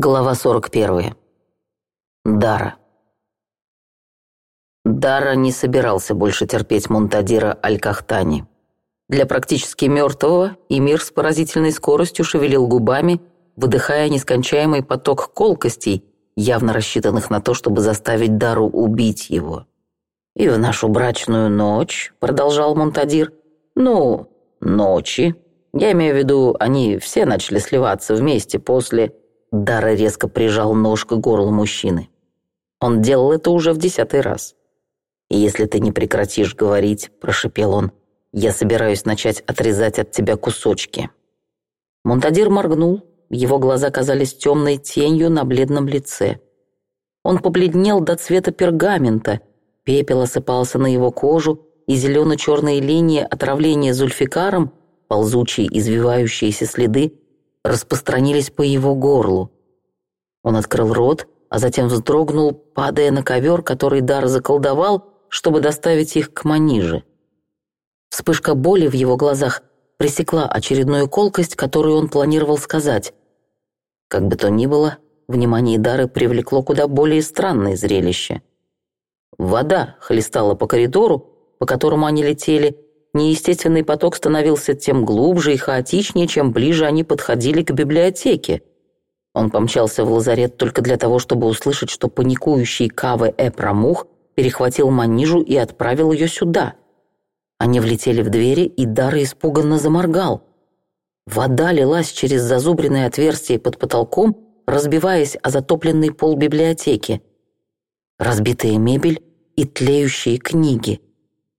Глава 41. Дара. Дара не собирался больше терпеть Монтадира Аль-Кахтани. Для практически мертвого и мир с поразительной скоростью шевелил губами, выдыхая нескончаемый поток колкостей, явно рассчитанных на то, чтобы заставить Дару убить его. «И в нашу брачную ночь», — продолжал Монтадир, — «ну, ночи. Я имею в виду, они все начали сливаться вместе после...» Дара резко прижал нож к горлу мужчины. Он делал это уже в десятый раз. «Если ты не прекратишь говорить», — прошипел он, — «я собираюсь начать отрезать от тебя кусочки». Монтадир моргнул, его глаза казались темной тенью на бледном лице. Он побледнел до цвета пергамента, пепел осыпался на его кожу, и зелено-черные линии отравления зульфикаром, ползучие извивающиеся следы, распространились по его горлу. Он открыл рот, а затем вздрогнул, падая на ковер, который Дар заколдовал, чтобы доставить их к Маниже. Вспышка боли в его глазах пресекла очередную колкость, которую он планировал сказать. Как бы то ни было, внимание Дары привлекло куда более странное зрелище. Вода хлестала по коридору, по которому они летели, Неестественный поток становился тем глубже и хаотичнее, чем ближе они подходили к библиотеке. Он помчался в лазарет только для того, чтобы услышать, что паникующий Каве Эпрамух перехватил манижу и отправил ее сюда. Они влетели в двери, и Дара испуганно заморгал. Вода лилась через зазубренное отверстие под потолком, разбиваясь о затопленный пол библиотеки. Разбитая мебель и тлеющие книги —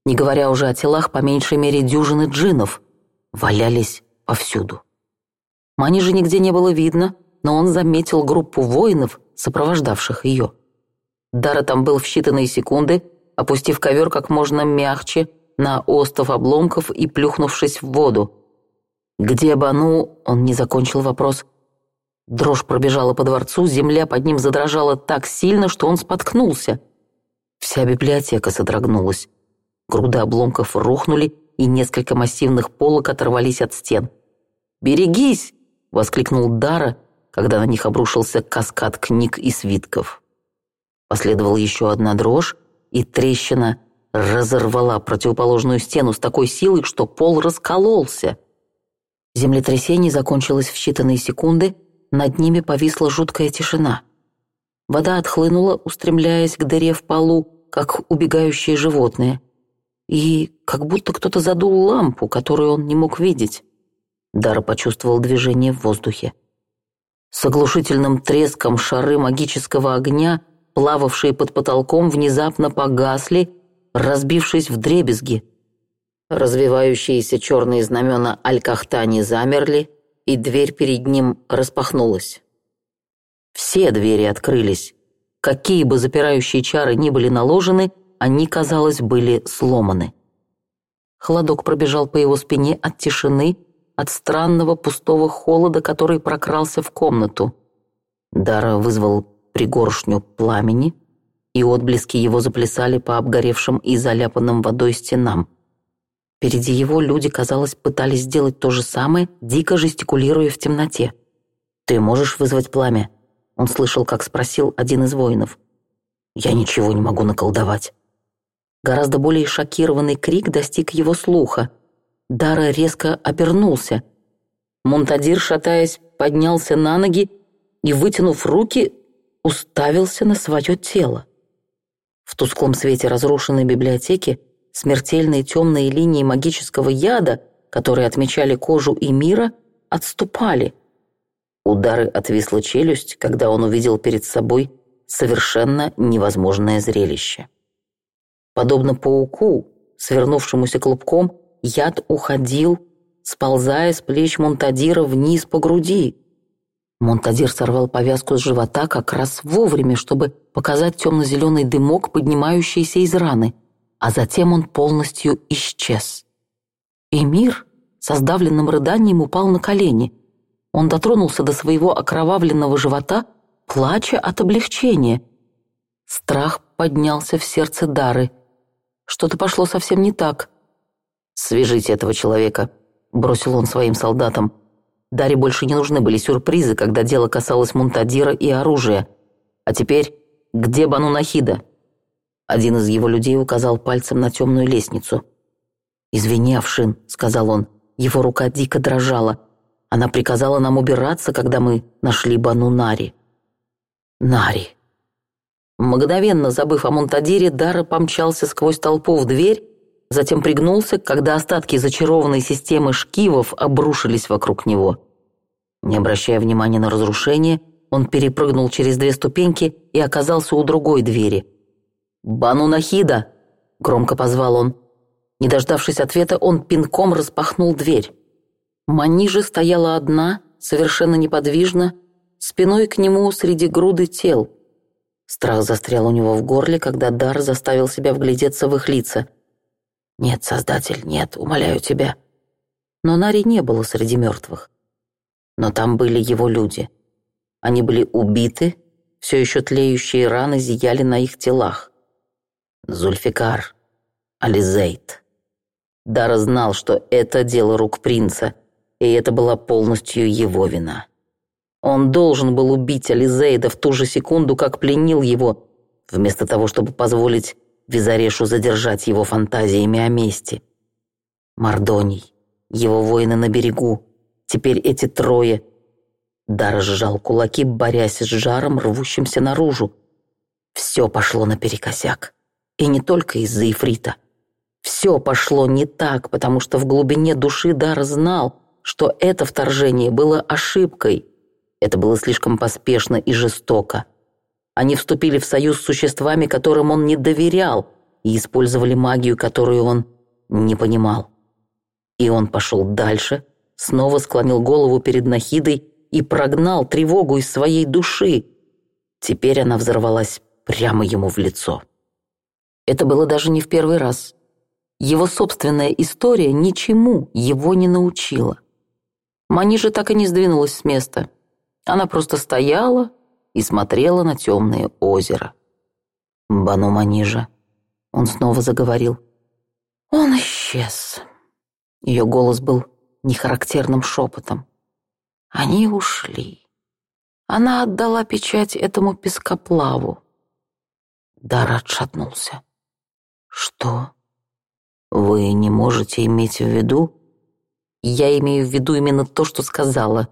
не говоря уже о телах по меньшей мере дюжины джинов, валялись повсюду. Мани же нигде не было видно, но он заметил группу воинов, сопровождавших ее. Дара там был в считанные секунды, опустив ковер как можно мягче на остов обломков и плюхнувшись в воду. Где Бану, он не закончил вопрос. Дрожь пробежала по дворцу, земля под ним задрожала так сильно, что он споткнулся. Вся библиотека содрогнулась. Груды обломков рухнули, и несколько массивных полок оторвались от стен. «Берегись!» — воскликнул Дара, когда на них обрушился каскад книг и свитков. Последовала еще одна дрожь, и трещина разорвала противоположную стену с такой силой, что пол раскололся. Землетрясение закончилось в считанные секунды, над ними повисла жуткая тишина. Вода отхлынула, устремляясь к дыре в полу, как убегающие животные — и как будто кто-то задул лампу, которую он не мог видеть. Дара почувствовал движение в воздухе. С оглушительным треском шары магического огня, плававшие под потолком, внезапно погасли, разбившись в дребезги. Развивающиеся черные знамена Аль-Кахтани замерли, и дверь перед ним распахнулась. Все двери открылись. Какие бы запирающие чары ни были наложены, они, казалось, были сломаны. Холодок пробежал по его спине от тишины, от странного пустого холода, который прокрался в комнату. Дара вызвал пригоршню пламени, и отблески его заплясали по обгоревшим и заляпанным водой стенам. Впереди его люди, казалось, пытались сделать то же самое, дико жестикулируя в темноте. «Ты можешь вызвать пламя?» Он слышал, как спросил один из воинов. «Я ничего не могу наколдовать». Гораздо более шокированный крик достиг его слуха. Дара резко обернулся. Монтадир, шатаясь, поднялся на ноги и, вытянув руки, уставился на свое тело. В тусклом свете разрушенной библиотеки смертельные темные линии магического яда, которые отмечали кожу и мира, отступали. Удары отвисла челюсть, когда он увидел перед собой совершенно невозможное зрелище. Подобно пауку, свернувшемуся клубком, яд уходил, сползая с плеч Монтадира вниз по груди. Монтадир сорвал повязку с живота как раз вовремя, чтобы показать темно-зеленый дымок, поднимающийся из раны, а затем он полностью исчез. Эмир, мир со сдавленным рыданием упал на колени. Он дотронулся до своего окровавленного живота, плача от облегчения. Страх поднялся в сердце Дары. Что-то пошло совсем не так. «Свяжите этого человека», — бросил он своим солдатам. Даре больше не нужны были сюрпризы, когда дело касалось мунтадира и оружия. А теперь, где Бану Нахида? Один из его людей указал пальцем на темную лестницу. «Извини, Авшин», — сказал он. Его рука дико дрожала. Она приказала нам убираться, когда мы нашли Бану Нари. Нари. Мгновенно забыв о Монтадире, Дара помчался сквозь толпу в дверь, затем пригнулся, когда остатки зачарованной системы шкивов обрушились вокруг него. Не обращая внимания на разрушение, он перепрыгнул через две ступеньки и оказался у другой двери. «Бану Нахида!» — громко позвал он. Не дождавшись ответа, он пинком распахнул дверь. Манижа стояла одна, совершенно неподвижно, спиной к нему среди груды тел — Страх застрял у него в горле, когда Дар заставил себя вглядеться в их лица. «Нет, Создатель, нет, умоляю тебя». Но Нари не было среди мертвых. Но там были его люди. Они были убиты, все еще тлеющие раны зияли на их телах. Зульфикар, Ализейт. Дар знал, что это дело рук принца, и это была полностью его вина. Он должен был убить Ализейда в ту же секунду, как пленил его, вместо того, чтобы позволить Визарешу задержать его фантазиями о мести. Мордоний, его воины на берегу, теперь эти трое. Дар сжал кулаки, борясь с жаром, рвущимся наружу. Все пошло наперекосяк. И не только из-за Ифрита. Все пошло не так, потому что в глубине души Дар знал, что это вторжение было ошибкой. Это было слишком поспешно и жестоко. Они вступили в союз с существами, которым он не доверял, и использовали магию, которую он не понимал. И он пошел дальше, снова склонил голову перед Нахидой и прогнал тревогу из своей души. Теперь она взорвалась прямо ему в лицо. Это было даже не в первый раз. Его собственная история ничему его не научила. Манижа так и не сдвинулась с места. Она просто стояла и смотрела на темное озеро. «Бану Манижа», — он снова заговорил. «Он исчез». Ее голос был нехарактерным шепотом. «Они ушли». Она отдала печать этому пескоплаву. Дара отшатнулся. «Что? Вы не можете иметь в виду?» «Я имею в виду именно то, что сказала»,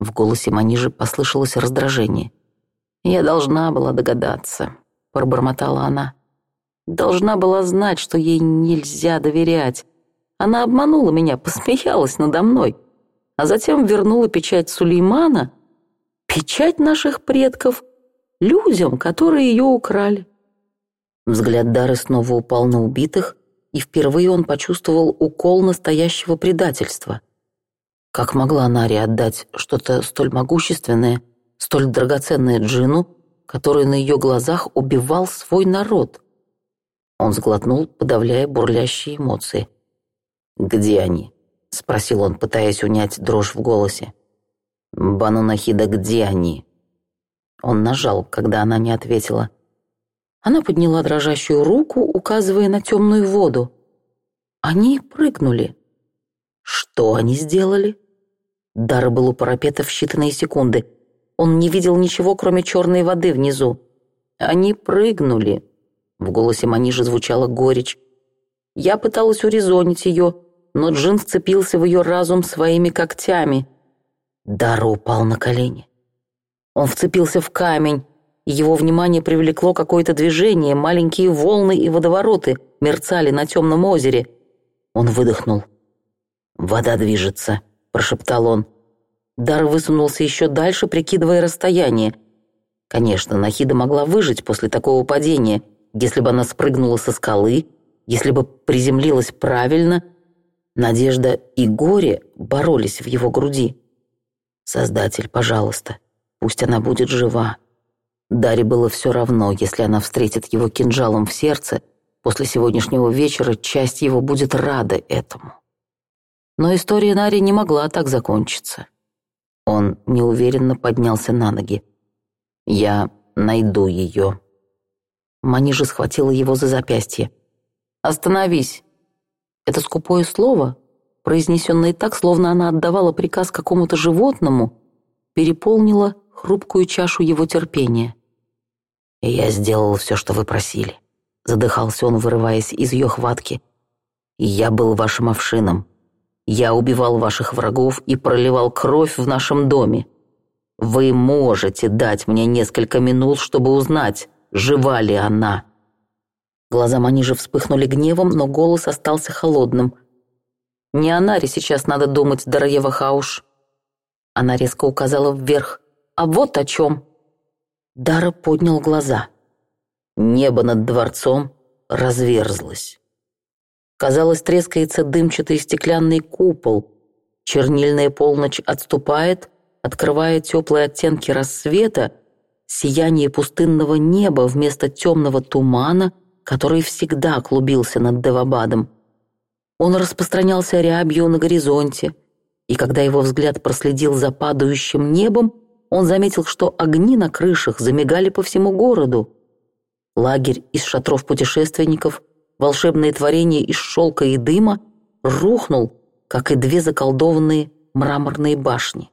в голосе Манижи послышалось раздражение. «Я должна была догадаться», — пробормотала она. «Должна была знать, что ей нельзя доверять. Она обманула меня, посмеялась надо мной, а затем вернула печать Сулеймана, печать наших предков, людям, которые ее украли». Взгляд Дары снова упал на убитых, и впервые он почувствовал укол настоящего предательства — как могла Нари отдать что-то столь могущественное, столь драгоценное Джину, который на ее глазах убивал свой народ? Он сглотнул, подавляя бурлящие эмоции. «Где они?» — спросил он, пытаясь унять дрожь в голосе. «Банунахида, где они?» Он нажал, когда она не ответила. Она подняла дрожащую руку, указывая на темную воду. Они прыгнули. Что они сделали? Дар был у парапета в считанные секунды. Он не видел ничего, кроме черной воды внизу. Они прыгнули. В голосе Манижи звучала горечь. Я пыталась урезонить ее, но Джин вцепился в ее разум своими когтями. Дар упал на колени. Он вцепился в камень. Его внимание привлекло какое-то движение, маленькие волны и водовороты мерцали на темном озере. Он выдохнул. «Вода движется» прошептал он. Дар высунулся еще дальше, прикидывая расстояние. Конечно, Нахида могла выжить после такого падения, если бы она спрыгнула со скалы, если бы приземлилась правильно. Надежда и горе боролись в его груди. «Создатель, пожалуйста, пусть она будет жива». Даре было все равно, если она встретит его кинжалом в сердце, после сегодняшнего вечера часть его будет рада этому. Но история Нари не могла так закончиться. Он неуверенно поднялся на ноги. «Я найду ее». Манижа схватила его за запястье. «Остановись!» Это скупое слово, произнесенное так, словно она отдавала приказ какому-то животному, переполнило хрупкую чашу его терпения. «Я сделал все, что вы просили», — задыхался он, вырываясь из ее хватки. «Я был вашим овшином, я убивал ваших врагов и проливал кровь в нашем доме. Вы можете дать мне несколько минут, чтобы узнать, жива ли она». Глаза Манижи вспыхнули гневом, но голос остался холодным. «Не о Наре сейчас надо думать, Дараева Хауш». Она резко указала вверх. «А вот о чем». Дара поднял глаза. Небо над дворцом разверзлось. Казалось, трескается дымчатый стеклянный купол. Чернильная полночь отступает, открывая теплые оттенки рассвета, сияние пустынного неба вместо темного тумана, который всегда клубился над Девабадом. Он распространялся рябью на горизонте, и когда его взгляд проследил за падающим небом, он заметил, что огни на крышах замигали по всему городу. Лагерь из шатров путешественников волшебное творение из шелка и дыма, рухнул, как и две заколдованные мраморные башни.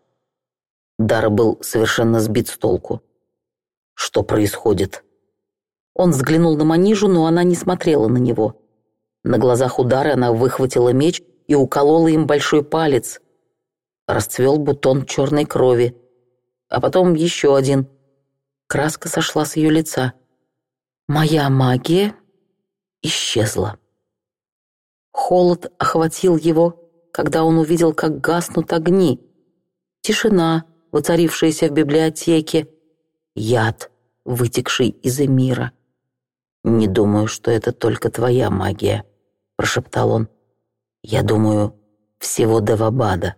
Дара был совершенно сбит с толку. «Что происходит?» Он взглянул на Манижу, но она не смотрела на него. На глазах удара она выхватила меч и уколола им большой палец. Расцвел бутон черной крови. А потом еще один. Краска сошла с ее лица. «Моя магия исчезла. Холод охватил его, когда он увидел, как гаснут огни. Тишина, воцарившаяся в библиотеке, яд, вытекший из Эмира. «Не думаю, что это только твоя магия», — прошептал он. «Я думаю, всего Давабада».